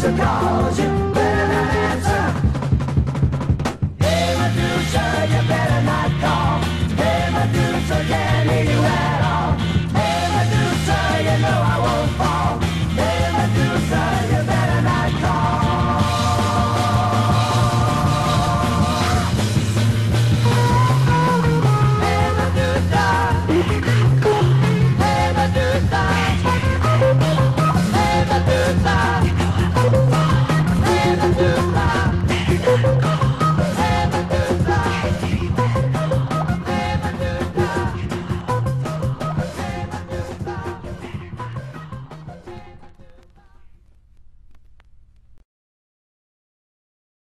because you